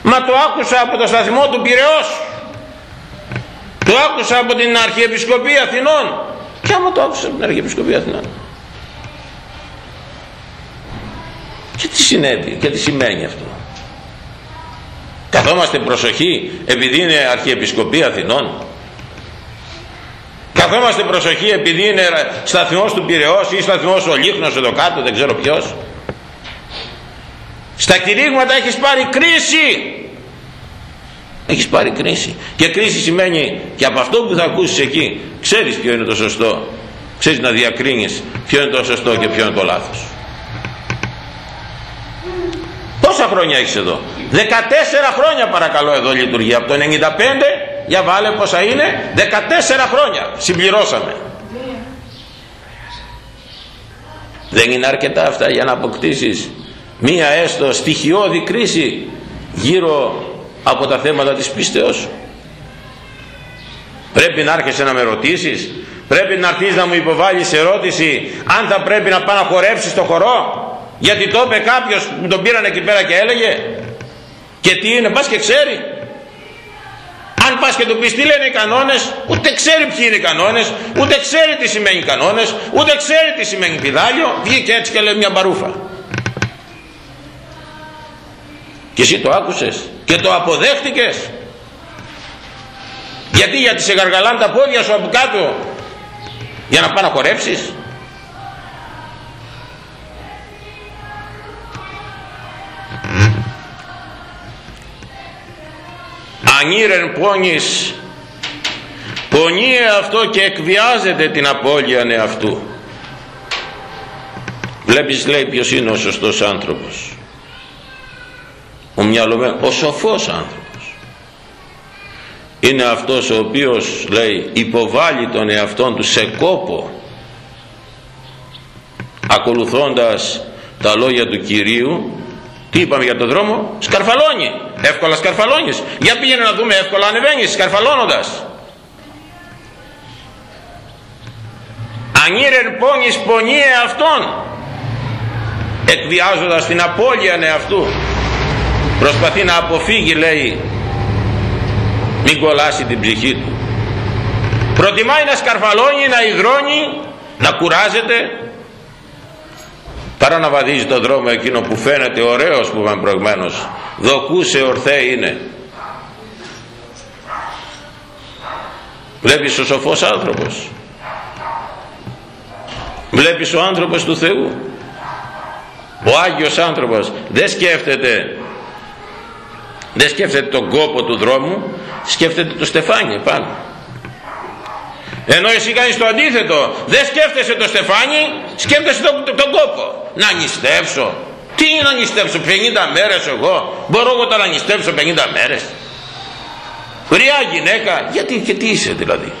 Μα το άκουσα από το σταθμό του Πυραιός το άκουσα από την Αρχιεπισκοπή Αθηνών. Και άμα το άκουσα από την Αρχιεπισκοπή Αθηνών και τι συνέβη και τι σημαίνει αυτό. Καθόμαστε προσοχή επειδή είναι Αρχιεπισκοπή Αθηνών. Καθόμαστε προσοχή επειδή είναι σταθμός του Πυραιός ή σταθμός ο Λίχνος εδώ κάτω δεν ξέρω ποιος. Στα κηρύγματα έχεις πάρει κρίση. Έχεις πάρει κρίση. Και κρίση σημαίνει και από αυτό που θα ακούσεις εκεί ξέρεις ποιο είναι το σωστό. Ξέρεις να διακρίνεις ποιο είναι το σωστό και ποιο είναι το λάθος πόσα χρόνια έχεις εδώ; 14 χρόνια παρακαλώ εδώ λειτουργεί από το 95 για βάλε πόσα είναι 14 χρόνια. Συμπληρώσαμε. Δεν είναι αρκετά αυτά για να αποκτήσεις μία έστω στοιχειώδη κρίση γύρω από τα θέματα της πίστεως; Πρέπει να άρχεσαι να με ρωτήσεις. Πρέπει να έρθεις να μου υποβάλεις ερώτηση αν θα πρέπει να πάω να χορέψεις στο χορό; Γιατί το είπε κάποιος που τον πήραν εκεί πέρα και έλεγε. Και τι είναι πας και ξέρει. Αν πας και του πεις τι λένε οι κανόνες ούτε ξέρει ποιοι είναι οι κανόνες ούτε ξέρει τι σημαίνει κανόνες ούτε ξέρει τι σημαίνει πιδάλιο βγήκε έτσι και λέει μια μπαρούφα. Και εσύ το άκουσες και το αποδέχτηκες. Γιατί γιατί σε γαργαλάνε τα πόδια σου από κάτω για να πάει να χορέψεις; Ανήρεν πόνης. Πονεί αυτό και εκβιάζεται την απώλεια εαυτού βλέπεις λέει ποιος είναι ο σωστός άνθρωπος. Ο μυαλωμένος ο σοφός άνθρωπος. Είναι αυτός ο οποίος λέει υποβάλλει τον εαυτόν του σε κόπο ακολουθώντας τα λόγια του Κυρίου. Τι είπαμε για τον δρόμο; Σκαρφαλώνει εύκολα σκαρφαλώνεις. Για πήγαινε να δούμε εύκολα ανεβαίνεις σκαρφαλώνοντας. Ανήρεν πόνης πονίε αυτόν εκβιάζοντας την απώλεια εαυτού προσπαθεί να αποφύγει λέει μην κολλάσει την ψυχή του. Προτιμάει να σκαρφαλώνει να υδρώνει να κουράζεται παρά να βαδίζει τον δρόμο εκείνο που φαίνεται ωραίος που είπαμε προηγουμένως δοκούσε ορθέ είναι. Βλέπεις ο σοφός άνθρωπος. Βλέπεις ο άνθρωπος του Θεού. Ο Άγιος άνθρωπος. Δεν σκέφτεται δεν σκέφτεται τον κόπο του δρόμου σκέφτεται το στεφάνι πάνω ενώ εσύ κάνεις το αντίθετο. Δεν σκέφτεσαι το στεφάνι σκέφτεσαι τον, τον, τον κόπο. Να νηστεύσω τι είναι να νηστεύσω 50 μέρες εγώ. Μπορώ εγώ τώρα να νηστεύσω 50 μέρες. Χρειά γυναίκα. Γιατί και τι είσαι δηλαδή;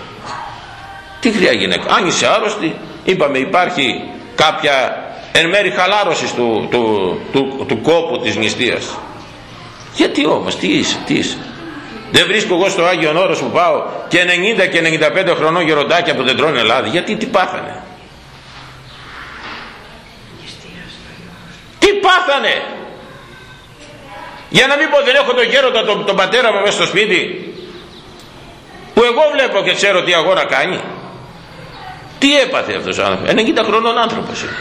Τι χρειά γυναίκα; Αν είσαι άρρωστη είπαμε υπάρχει κάποια εν μέρη χαλάρωσης του, του, του, του κόπου της νηστείας. Γιατί όμως τι είσαι τι είσαι; Δεν βρίσκω εγώ στο Άγιο Όρος που πάω και 90 και 95 χρονών γεροντάκια που δεν τρώνε λάδι γιατί τι πάθανε; Τι πάθανε; Για να μην πω δεν έχω τον γέροντα τον, πατέρα μου μέσα στο σπίτι που εγώ βλέπω και ξέρω τι αγώνα κάνει. Τι έπαθε αυτός ο άνθρωπος; 90 χρονών άνθρωπος είναι.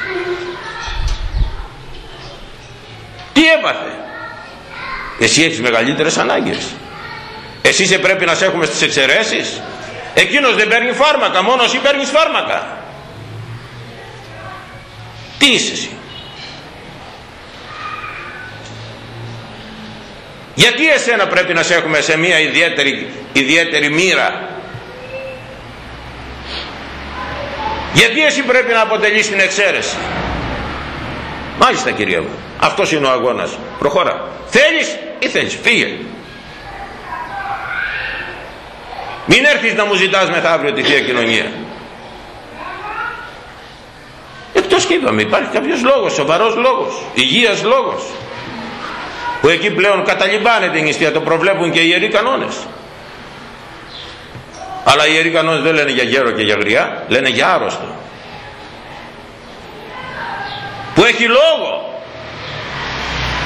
Τι έπαθε; Εσύ έχεις μεγαλύτερες ανάγκες εσύ σε πρέπει να σε έχουμε στις εξαιρέσεις. Εκείνος δεν παίρνει φάρμακα μόνος εσύ παίρνεις φάρμακα. Τι είσαι εσύ; Γιατί εσένα πρέπει να σε έχουμε σε μια ιδιαίτερη, ιδιαίτερη μοίρα; Γιατί εσύ πρέπει να αποτελείς την εξαίρεση; Μάλιστα κυρία μου αυτός είναι ο αγώνας. Προχώρα. Θέλεις ή θέλεις. Φύγε μην έρθεις να μου ζητάς μεθαύριο τη Θεία Κοινωνία. Εκτός και είπαμε υπάρχει κάποιος λόγος σοβαρός λόγος υγείας λόγος που εκεί πλέον καταλυμπάνε την νηστεία το προβλέπουν και οι ιεροί κανόνες. Αλλά οι ιεροί κανόνες δεν λένε για γέρο και για γριά λένε για άρρωστο. Που έχει λόγο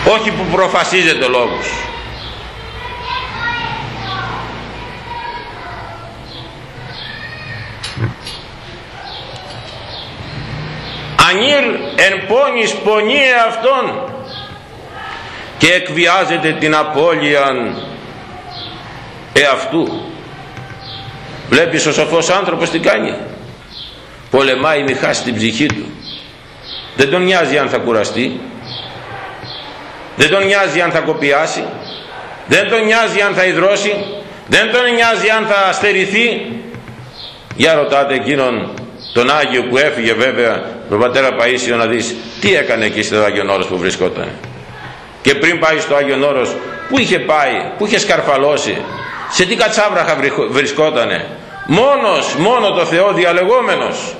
όχι που προφασίζεται ο λόγος ανήρ εν πόνης πονίε αυτόν και εκβιάζεται την απώλεια εαυτού. Βλέπεις ο σοφός άνθρωπος τι κάνει. Πολεμάει μη χάσει την ψυχή του. Δεν τον νοιάζει αν θα κουραστεί. Δεν τον νοιάζει αν θα κοπιάσει. Δεν τον νοιάζει αν θα υδρώσει. Δεν τον νοιάζει αν θα στερηθεί για ρωτάτε εκείνον τον Άγιο που έφυγε βέβαια τον πατέρα Παΐσιο να δεις τι έκανε εκεί στο Άγιον Όρος που βρισκόταν. Και πριν πάει στο Άγιον Όρος που είχε πάει, που είχε σκαρφαλώσει σε τι κατσάβραχα βρισκότανε. Μόνος, μόνο το Θεό διαλεγόμενος.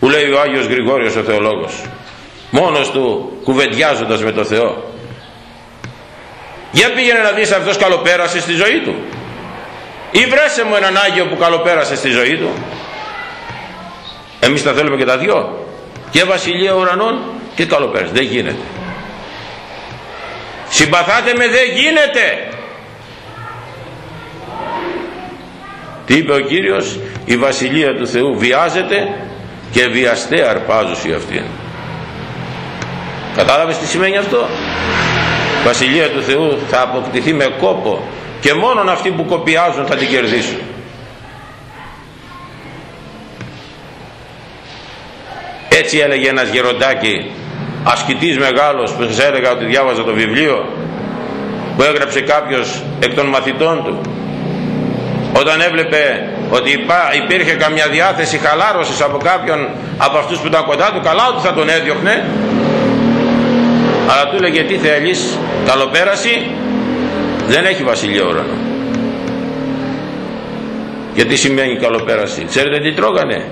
Που λέει ο Άγιος Γρηγόριος ο Θεολόγος. Μόνος του κουβεντιάζοντας με το Θεό. Για πήγαινε να δεις αυτός καλοπέρασε στη ζωή του. Ή βρέσε μου έναν Άγιο που καλοπέρασε στη ζωή του εμείς τα θέλουμε και τα δυο. Και βασιλεία ουρανών και καλοπέρασε δεν γίνεται. Συμπαθάτε με δεν γίνεται. Τι είπε ο Κύριος η βασιλεία του Θεού βιάζεται και βιαστέ αρπάζουσι αυτήν κατάλαβες τι σημαίνει αυτό; Η βασιλεία του Θεού θα αποκτηθεί με κόπο και μόνον αυτοί που κοπιάζουν θα την κερδίσουν έτσι έλεγε ένας γεροντάκι ασκητής μεγάλος που σας έλεγα ότι διάβαζα το βιβλίο που έγραψε κάποιος εκ των μαθητών του. Όταν έβλεπε ότι υπήρχε καμιά διάθεση χαλάρωσης από κάποιον από αυτούς που ήταν κοντά του καλά ότι θα τον έδιωχνε. Αλλά του έλεγε τι θέλεις καλοπέραση δεν έχει βασιλείο ουρανό γιατί σημαίνει καλοπέραση. Ξέρετε τι τρώγανε;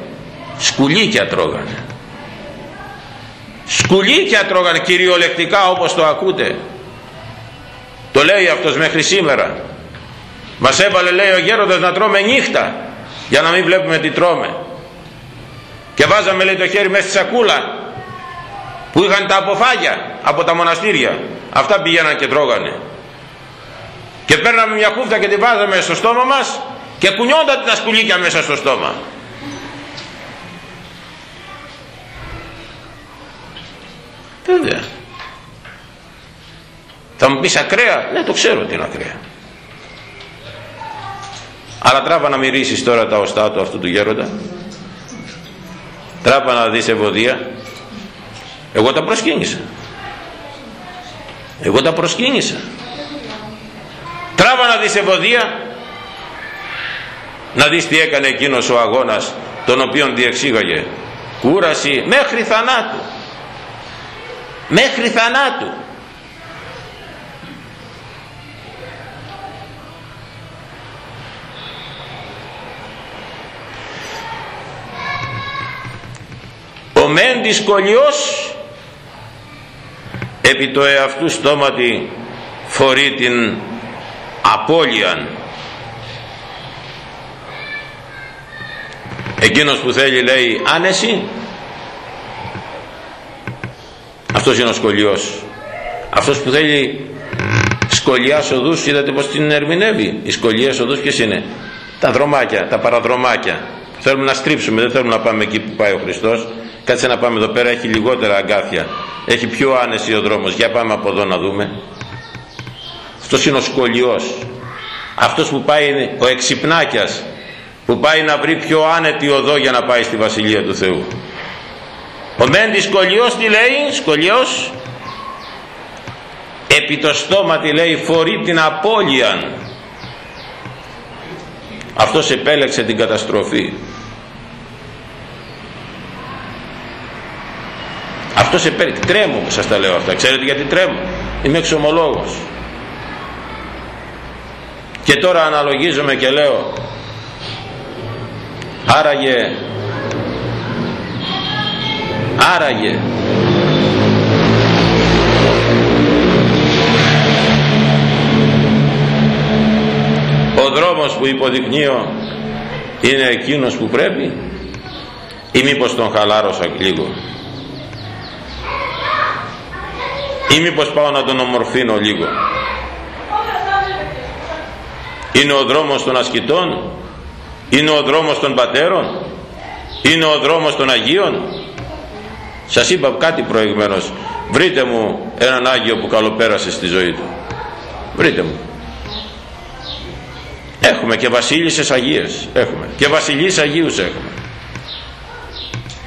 Σκουλίκια τρώγανε σκουλίκια τρώγανε κυριολεκτικά όπως το ακούτε. Το λέει αυτός μέχρι σήμερα. Μας έβαλε λέει ο γέροντας να τρώμε νύχτα για να μην βλέπουμε τι τρώμε. Και βάζαμε λέει το χέρι μέσα στη σακούλα που είχαν τα αποφάγια από τα μοναστήρια. Αυτά πηγαίναν και τρώγανε. Και παίρναμε μια κούφτα και τη βάζαμε στο στόμα μας και κουνιόνταν τα σκουλίκια μέσα στο στόμα βέβαια. Θα μου πεις ακραία; Ναι το ξέρω ότι είναι ακραία. Αλλά τράβα να μυρίσεις τώρα τα οστά του αυτού του γέροντα. Τράβα να δεις ευωδία. Εγώ τα προσκύνησα. Εγώ τα προσκύνησα. Τράβα να δεις ευωδία. Να δεις τι έκανε εκείνος ο αγώνας τον οποίον διεξήγαγε. Κούραση μέχρι θανάτου μέχρι θανάτου. Ο μεν δυσκολιός επί το εαυτού στόματι φορεί την απώλειαν. Εκείνος που θέλει λέει άνεση αυτός είναι ο σκολιός αυτός που θέλει σκολιάς οδούς είδατε πως την ερμηνεύει. Οι σκολιές οδούς ποιες είναι; Τα δρομάκια, τα παραδρομάκια. Θέλουμε να στρίψουμε δεν θέλουμε να πάμε εκεί που πάει ο Χριστός. Κάτσε να πάμε εδώ πέρα έχει λιγότερα αγκάθια. Έχει πιο άνεση ο δρόμος. Για πάμε από εδώ να δούμε. Αυτός είναι ο σκολιός αυτός που πάει ο εξυπνάκιας που πάει να βρει πιο άνετη οδό για να πάει στη Βασιλεία του Θεού ο Μέντης σκολιός τι λέει σκολιός επί το στόμα τι λέει φορεί την απώλεια αυτός επέλεξε την καταστροφή. Αυτός επέλεξε τρέμω που σας τα λέω αυτά. Ξέρετε γιατί τρέμω; Είμαι εξομολόγος. Και τώρα αναλογίζομαι και λέω άραγε άραγε. Ο δρόμος που υποδεικνύω είναι εκείνος που πρέπει ή μήπως τον χαλάρωσα λίγο; Ή μήπως πάω να τον ομορφύνω λίγο; Είναι ο δρόμος των ασκητών; Είναι ο δρόμος των πατέρων; Είναι ο δρόμος των Αγίων; Σας είπα κάτι προηγουμένως. Βρείτε μου έναν Άγιο που καλοπέρασε στη ζωή του. Βρείτε μου. Έχουμε και βασίλισσες Αγίες. Έχουμε. Και βασιλείς Αγίους έχουμε.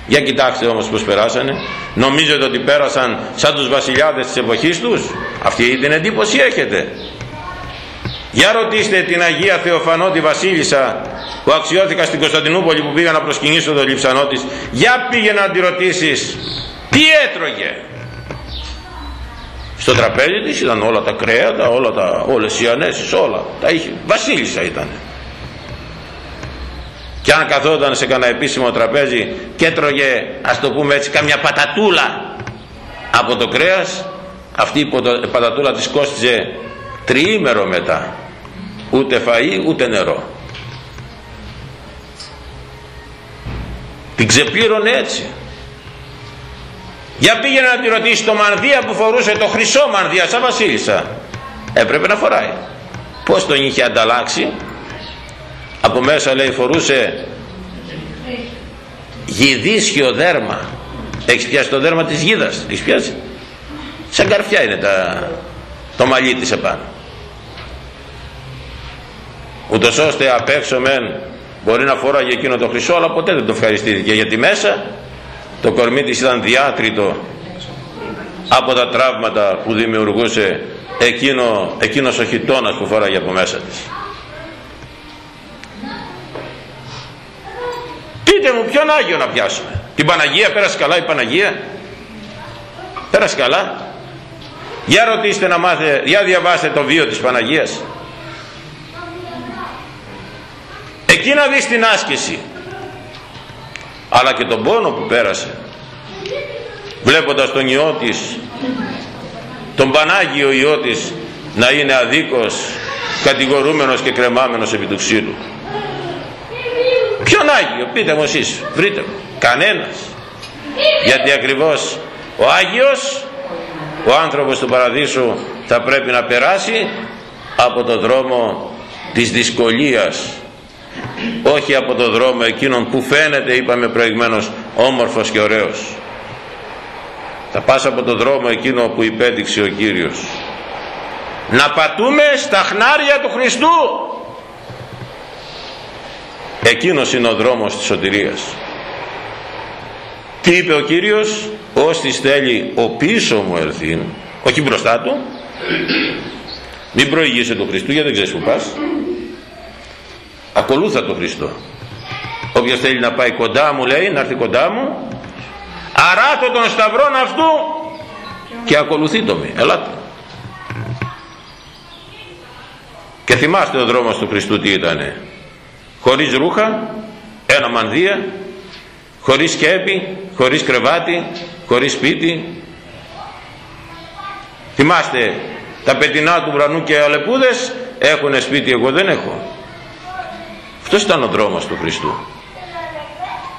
Για κοιτάξτε όμως πως περάσανε. Νομίζετε ότι πέρασαν σαν τους βασιλιάδες της εποχής τους; Αυτή την εντύπωση έχετε. Για ρωτήστε την Αγία Θεοφανώτη Βασίλισσα που αξιώθηκας στην Κωνσταντινούπολη που πήγα να προσκυνήσω τον λιψανό της για πήγε να τη ρωτήσεις τι έτρωγε στο τραπέζι της ήταν όλα τα κρέατα όλα τα, όλες οι ανέσεις όλα. Τα είχε βασίλισσα ήταν. Και αν καθόταν σε κανένα επίσημο τραπέζι και έτρωγε ας το πούμε έτσι καμιά πατατούλα από το κρέας αυτή η πατατούλα της κόστιζε τριήμερο μετά. Ούτε φαΐ ούτε νερό την ξεπλήρωνε έτσι. Για πήγαινε να τη ρωτήσει το μανδύα που φορούσε το χρυσό μανδύα σαν βασίλισσα. Έπρεπε να φοράει. Πως τον είχε ανταλλάξει; Από μέσα λέει φορούσε γιδίσιο δέρμα. Έχεις πιάσει το δέρμα της γίδας έχεις πιάσει; Σαν καρφιά είναι τα, το μαλλί της επάνω. Ούτως ώστε απ' έξω μεν μπορεί να φοράγε εκείνο το χρυσό αλλά ποτέ δεν το ευχαριστήθηκε. Γιατί μέσα το κορμί της ήταν διάτριτο από τα τραύματα που δημιουργούσε εκείνο, εκείνος ο χιτώνας που φοράγε από μέσα της. Πείτε μου ποιον Άγιο να πιάσουμε. Την Παναγία πέρασε καλά η Παναγία. Πέρασε καλά. Για ρωτήστε να μάθετε για διαβάστε το βίο της Παναγίας εκεί να δεις την άσκηση. Αλλά και τον πόνο που πέρασε βλέποντας τον Υιό της τον Πανάγιο Υιό της να είναι αδίκος κατηγορούμενος και κρεμάμενος επί του ξύλου. Ποιον Άγιο πείτε μου εσείς βρείτε μου κανένας. Γιατί ακριβώς ο Άγιος ο άνθρωπος του Παραδείσου θα πρέπει να περάσει από το δρόμο της δυσκολίας όχι από το δρόμο εκείνον που φαίνεται είπαμε προηγμένως όμορφος και ωραίος. Θα πας από το δρόμο εκείνο που υπέδειξε ο Κύριος. Να πατούμε στα χνάρια του Χριστού! Εκείνος είναι ο δρόμος της σωτηρίας. Τι είπε ο Κύριος; Όσοι θέλει ο πίσω μου ερθήν όχι μπροστά του. Μην προηγήσει του Χριστού γιατί δεν ξέρεις που πας ακολούθα τον Χριστό. Όποιος θέλει να πάει κοντά μου λέει να έρθει κοντά μου. Αράτω τον σταυρόν αυτού και ακολουθεί το μη. Ελάτε. Και θυμάστε ο δρόμος του Χριστού τι ήτανε. Χωρίς ρούχα ένα μανδύα χωρίς σκέπη χωρίς κρεβάτι χωρίς σπίτι. Θυμάστε τα πετεινά του βρανού και αλεπούδες έχουν σπίτι εγώ δεν έχω αυτός ήταν ο δρόμος του Χριστού.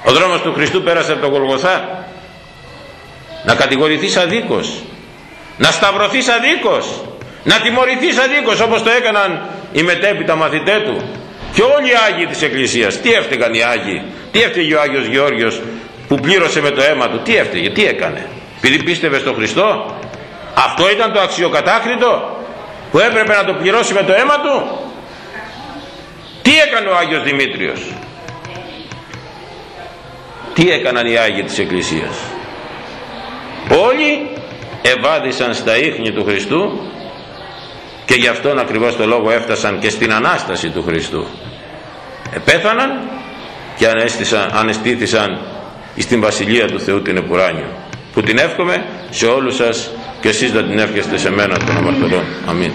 Ο δρόμος του Χριστού πέρασε από τον Γολγοθά. Να κατηγορηθείς αδίκως. Να σταυρωθείς αδίκως. Να τιμωρηθείς αδίκως όπως το έκαναν οι μετέπειτα μαθητέ του. Και όλοι οι Άγιοι της Εκκλησίας. Τι έφταιγαν οι Άγιοι. Τι έφταιγε ο Άγιος Γεώργιος που πλήρωσε με το αίμα του. Τι έφταιγε τι έκανε. Επειδή πίστευε στον Χριστό. Αυτό ήταν το αξιοκατάκριτο που έπρεπε να το πληρώσει με το αίμα του τι έκανε ο Άγιος Δημήτριος; Τι έκαναν οι Άγιοι της Εκκλησίας; Όλοι ευάδισαν στα ίχνη του Χριστού και γι' αυτόν ακριβώς το λόγο έφτασαν και στην Ανάσταση του Χριστού επέθαναν και ανεστήθησαν στην Βασιλεία του Θεού την Επουράνιο που την εύχομαι σε όλους σας και εσείς να την εύχεστε σε μένα των αμαρτωλών. Αμήν.